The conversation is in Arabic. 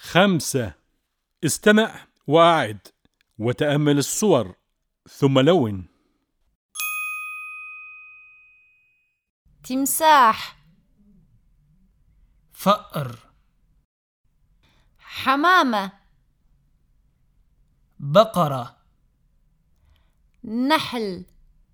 خمسة. استمع وأعد وتأمل الصور. ثم لون. تمساح. فأر. حمامة. بقرة. نحل.